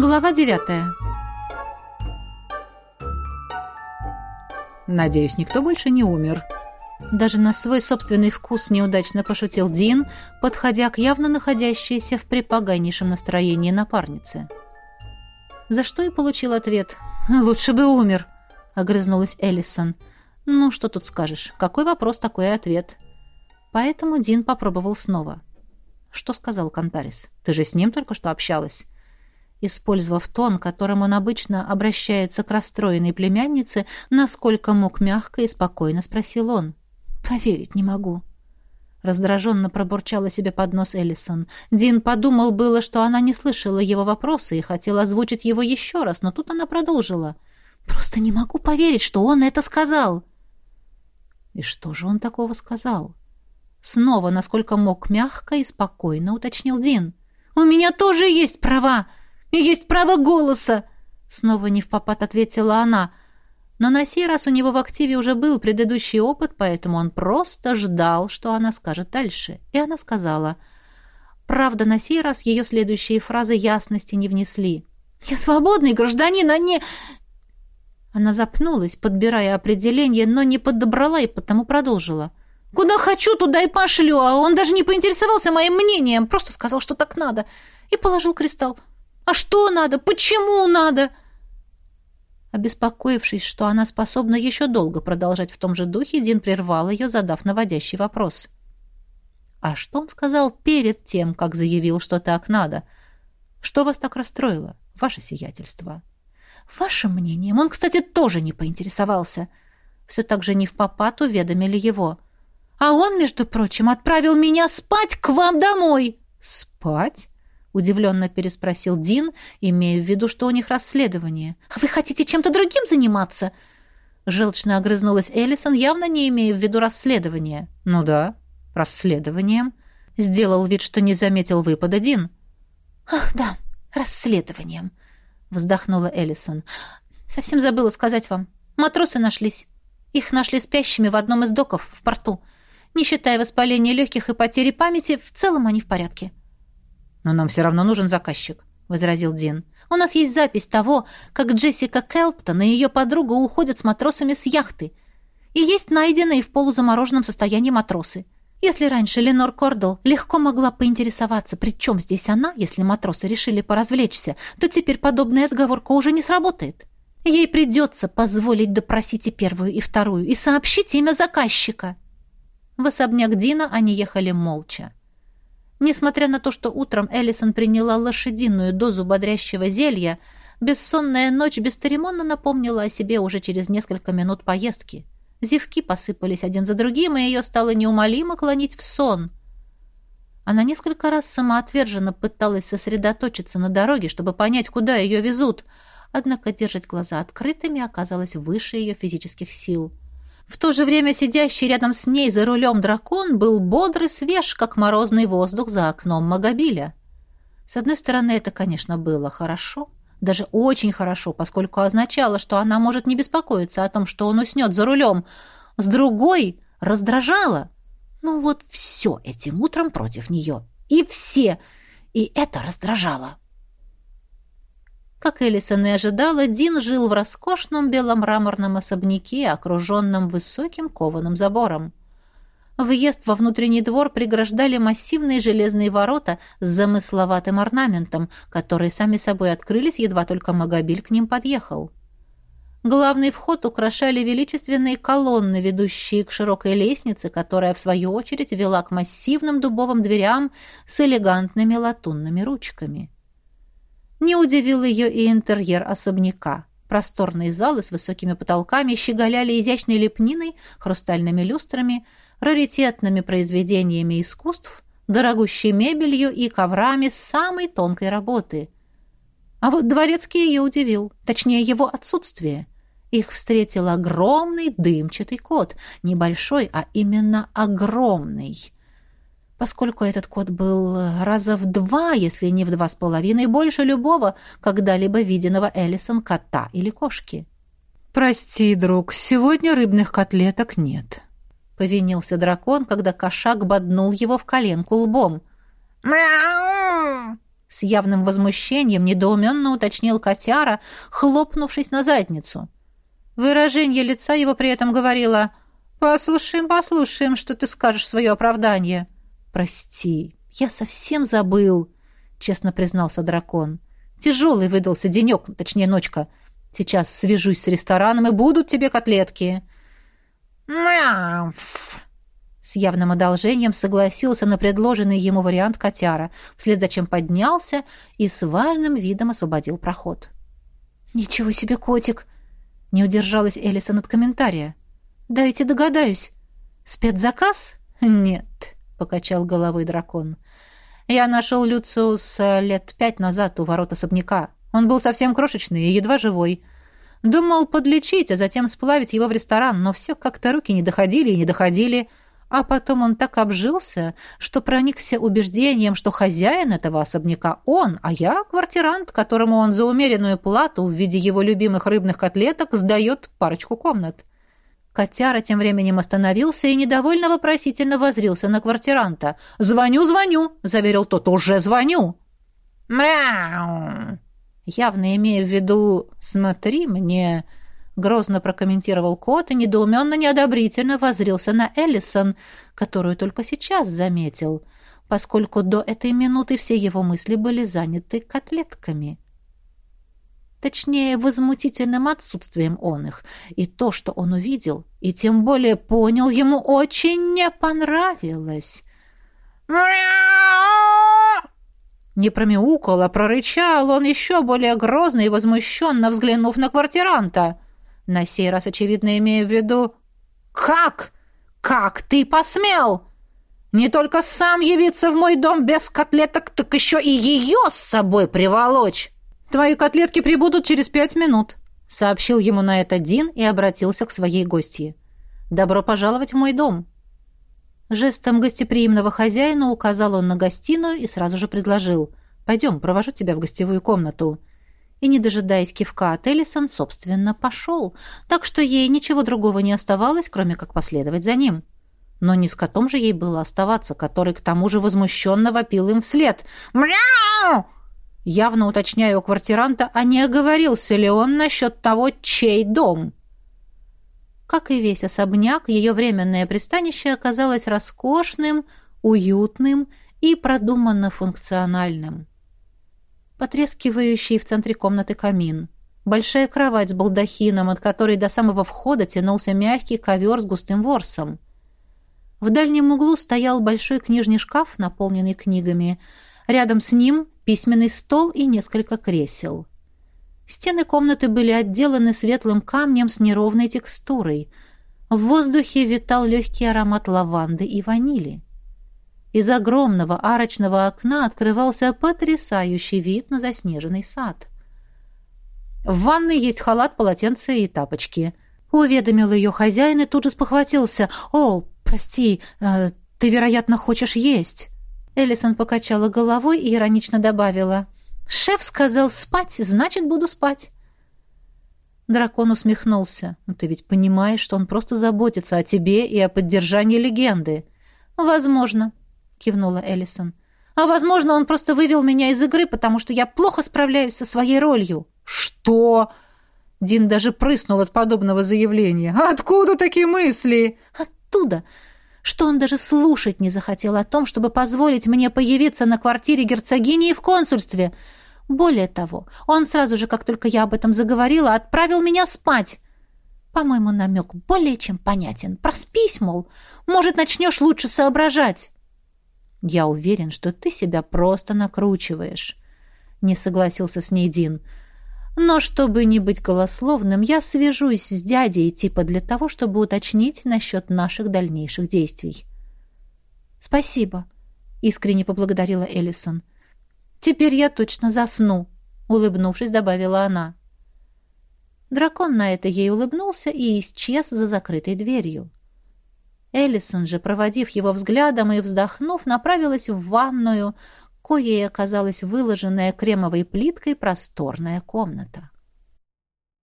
Глава девятая. Надеюсь, никто больше не умер. Даже на свой собственный вкус неудачно пошутил Дин, подходя к явно находящейся в припоганейшем настроении напарнице. За что и получил ответ. «Лучше бы умер», — огрызнулась Эллисон. «Ну, что тут скажешь? Какой вопрос, такой и ответ». Поэтому Дин попробовал снова. «Что сказал Кантарис? Ты же с ним только что общалась?» Использовав тон, которым он обычно обращается к расстроенной племяннице, насколько мог мягко и спокойно спросил он. «Поверить не могу». Раздраженно пробурчала себе под нос Эллисон. Дин подумал было, что она не слышала его вопроса и хотела озвучить его еще раз, но тут она продолжила. «Просто не могу поверить, что он это сказал». И что же он такого сказал? Снова, насколько мог, мягко и спокойно уточнил Дин. «У меня тоже есть права! И есть право голоса!» Снова не в попад ответила она. Но на сей раз у него в активе уже был предыдущий опыт, поэтому он просто ждал, что она скажет дальше. И она сказала. Правда, на сей раз ее следующие фразы ясности не внесли. «Я свободный гражданин, а не...» Она запнулась, подбирая определение, но не подобрала и потому продолжила. «Куда хочу, туда и пошлю, а он даже не поинтересовался моим мнением, просто сказал, что так надо, и положил кристалл. А что надо? Почему надо?» Обеспокоившись, что она способна еще долго продолжать в том же духе, Дин прервал ее, задав наводящий вопрос. «А что он сказал перед тем, как заявил, что так надо? Что вас так расстроило, ваше сиятельство?» «Вашим мнением он, кстати, тоже не поинтересовался». Все так же не в попад уведомили его. «А он, между прочим, отправил меня спать к вам домой». «Спать?» — удивленно переспросил Дин, имея в виду, что у них расследование. «А вы хотите чем-то другим заниматься?» Желчно огрызнулась Эллисон, явно не имея в виду расследование. «Ну да, расследованием». Сделал вид, что не заметил выпада Дин. «Ах, да, расследованием», — вздохнула Эллисон. «Совсем забыла сказать вам. Матросы нашлись. Их нашли спящими в одном из доков в порту. Не считая воспаления легких и потери памяти, в целом они в порядке». «Но нам все равно нужен заказчик», — возразил Дин. «У нас есть запись того, как Джессика Келптон и ее подруга уходят с матросами с яхты. И есть найденные в полузамороженном состоянии матросы. Если раньше Ленор Кордл легко могла поинтересоваться, при чем здесь она, если матросы решили поразвлечься, то теперь подобная отговорка уже не сработает. Ей придется позволить допросить и первую, и вторую, и сообщить имя заказчика». В особняк Дина они ехали молча. Несмотря на то, что утром Эллисон приняла лошадиную дозу бодрящего зелья, бессонная ночь бесцеремонно напомнила о себе уже через несколько минут поездки. Зевки посыпались один за другим, и ее стало неумолимо клонить в сон. Она несколько раз самоотверженно пыталась сосредоточиться на дороге, чтобы понять, куда ее везут, однако держать глаза открытыми оказалось выше ее физических сил. В то же время сидящий рядом с ней за рулем дракон был бодр и свеж, как морозный воздух за окном Магобиля. С одной стороны, это, конечно, было хорошо, даже очень хорошо, поскольку означало, что она может не беспокоиться о том, что он уснет за рулем. С другой — раздражало. Ну вот все этим утром против нее. И все. И это раздражало. Как Элисон и ожидала, Дин жил в роскошном беломраморном особняке, окруженном высоким кованым забором. Въезд во внутренний двор преграждали массивные железные ворота с замысловатым орнаментом, которые сами собой открылись, едва только Магобиль к ним подъехал. Главный вход украшали величественные колонны, ведущие к широкой лестнице, которая, в свою очередь, вела к массивным дубовым дверям с элегантными латунными ручками. Не удивил ее и интерьер особняка. Просторные залы с высокими потолками щеголяли изящной лепниной, хрустальными люстрами, раритетными произведениями искусств, дорогущей мебелью и коврами самой тонкой работы. А вот дворецкий ее удивил, точнее его отсутствие. Их встретил огромный дымчатый кот, небольшой, а именно огромный — поскольку этот кот был раза в два, если не в два с половиной, больше любого когда-либо виденного Эллисон кота или кошки. «Прости, друг, сегодня рыбных котлеток нет», — повинился дракон, когда кошак боднул его в коленку лбом. «Мяу!» С явным возмущением недоуменно уточнил котяра, хлопнувшись на задницу. Выражение лица его при этом говорило «Послушаем, послушаем, что ты скажешь свое оправдание». «Прости, я совсем забыл», — честно признался дракон. «Тяжелый выдался денек, точнее ночка. Сейчас свяжусь с рестораном, и будут тебе котлетки». «Мяу!» С явным одолжением согласился на предложенный ему вариант котяра, вслед за чем поднялся и с важным видом освободил проход. «Ничего себе, котик!» — не удержалась Элисон от комментария. «Дайте догадаюсь. Спецзаказ?» «Нет», — покачал головой дракон. «Я нашел Люциуса лет пять назад у ворот особняка. Он был совсем крошечный и едва живой. Думал подлечить, а затем сплавить его в ресторан, но все как-то руки не доходили и не доходили». А потом он так обжился, что проникся убеждением, что хозяин этого особняка он, а я квартирант, которому он за умеренную плату в виде его любимых рыбных котлеток сдает парочку комнат. Котяра тем временем остановился и недовольно вопросительно возрился на квартиранта. «Звоню, звоню!» — заверил тот. «Уже звоню!» «Мяу!» Явно имея в виду «смотри мне...» Грозно прокомментировал кот и недоуменно неодобрительно возрился на Эллисон, которую только сейчас заметил, поскольку до этой минуты все его мысли были заняты котлетками. Точнее, возмутительным отсутствием он их. И то, что он увидел, и тем более понял, ему очень не понравилось. Не промяукал, а прорычал он еще более грозно и возмущенно взглянув на квартиранта — на сей раз, очевидно, имея в виду... «Как? Как ты посмел? Не только сам явиться в мой дом без котлеток, так еще и ее с собой приволочь!» «Твои котлетки прибудут через пять минут», — сообщил ему на это Дин и обратился к своей гостье. «Добро пожаловать в мой дом». Жестом гостеприимного хозяина указал он на гостиную и сразу же предложил. «Пойдем, провожу тебя в гостевую комнату» и, не дожидаясь кивка от Эллисон, собственно, пошел, так что ей ничего другого не оставалось, кроме как последовать за ним. Но не с котом же ей было оставаться, который к тому же возмущенно вопил им вслед. «Мяу!» Явно уточняя у квартиранта, а не оговорился ли он насчет того, чей дом. Как и весь особняк, ее временное пристанище оказалось роскошным, уютным и продуманно функциональным потрескивающий в центре комнаты камин. Большая кровать с балдахином, от которой до самого входа тянулся мягкий ковер с густым ворсом. В дальнем углу стоял большой книжный шкаф, наполненный книгами. Рядом с ним письменный стол и несколько кресел. Стены комнаты были отделаны светлым камнем с неровной текстурой. В воздухе витал легкий аромат лаванды и ванили. Из огромного арочного окна открывался потрясающий вид на заснеженный сад. В ванной есть халат, полотенце и тапочки. Уведомил ее хозяин и тут же спохватился. «О, прости, э, ты, вероятно, хочешь есть». Эллисон покачала головой и иронично добавила. «Шеф сказал спать, значит, буду спать». Дракон усмехнулся. «Ты ведь понимаешь, что он просто заботится о тебе и о поддержании легенды». «Возможно», кивнула Эллисон. А возможно, он просто вывел меня из игры, потому что я плохо справляюсь со своей ролью. Что? Дин даже прыснул от подобного заявления. Откуда такие мысли? Оттуда, что он даже слушать не захотел о том, чтобы позволить мне появиться на квартире герцогини и в консульстве. Более того, он сразу же, как только я об этом заговорила, отправил меня спать. По-моему, намек более чем понятен. Проспись, мол. Может, начнешь лучше соображать. «Я уверен, что ты себя просто накручиваешь», — не согласился с ней Дин. «Но чтобы не быть голословным, я свяжусь с дядей типа для того, чтобы уточнить насчет наших дальнейших действий». «Спасибо», — искренне поблагодарила Эллисон. «Теперь я точно засну», — улыбнувшись, добавила она. Дракон на это ей улыбнулся и исчез за закрытой дверью. Эллисон же, проводив его взглядом и вздохнув, направилась в ванную, коей оказалась выложенная кремовой плиткой просторная комната.